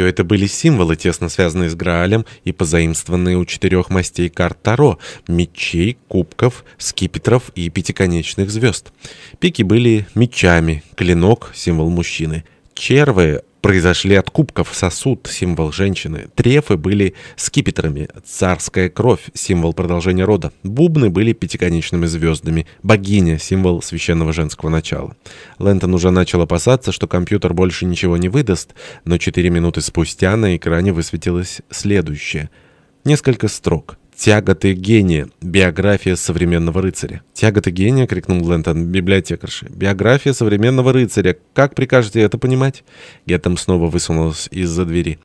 Все это были символы, тесно связанные с Граалем и позаимствованные у четырех мастей карт Таро — мечей, кубков, скипетров и пятиконечных звезд. Пики были мечами, клинок — символ мужчины. Червы произошли от кубков, сосуд, символ женщины. Трефы были скипетрами, царская кровь, символ продолжения рода. Бубны были пятиконечными звездами, богиня, символ священного женского начала. Лэнтон уже начал опасаться, что компьютер больше ничего не выдаст, но четыре минуты спустя на экране высветилось следующее. Несколько строк. «Тяготы гения. Биография современного рыцаря». «Тяготы гения?» — крикнул Лэнтон библиотекарши. «Биография современного рыцаря. Как прикажете это понимать?» Геттем снова высунулась из-за двери.